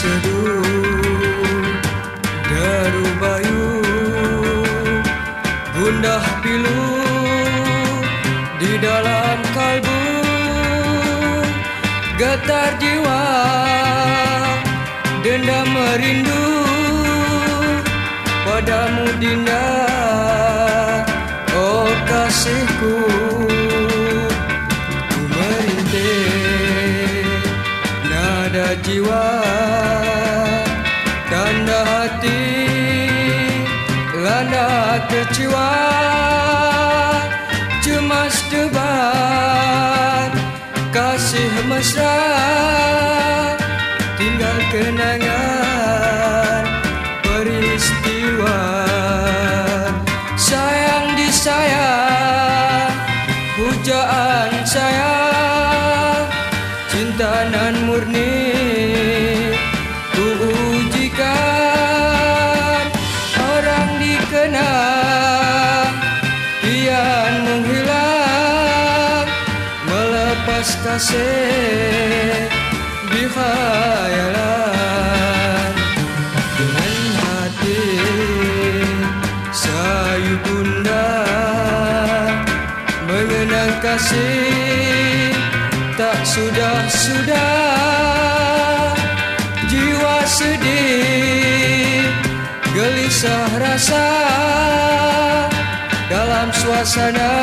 seduh daru bayu Gundah pilu Di dalam kalbu Getar jiwa Dendam merindu. Padamu dinda Oh kasihku. Jiwa. Landa kecewa Cemas debat Kasih mesra Tinggal kenangan Peristiwa. Sayang disayang Pujaan Kasih Di khayalan Dengan hati Sayu bunda Mengenang kasih Tak sudah-sudah. Jiwa sedih Gelisah rasa Dalam suasana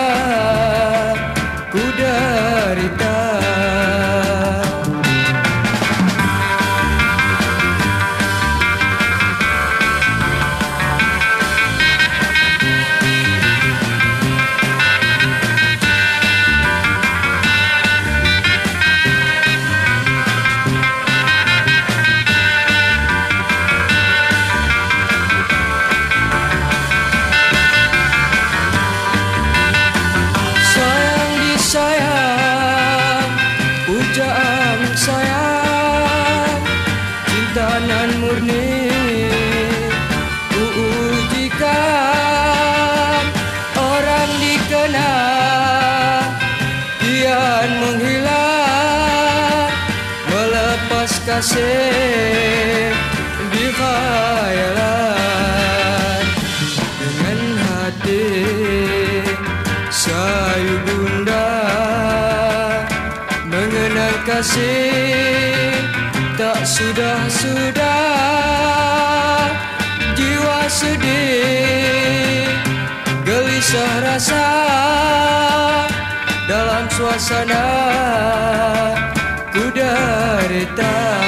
Pujaan sayang. Cinta nan murni Ku ujikan Orang dikenang Kian menghilang. Melepas kasih Di khayalan Dengan hati Sayu bunda kasih Tak sudah-sudah. Jiwa sedih Gelisah rasa Dalam suasana Ku derita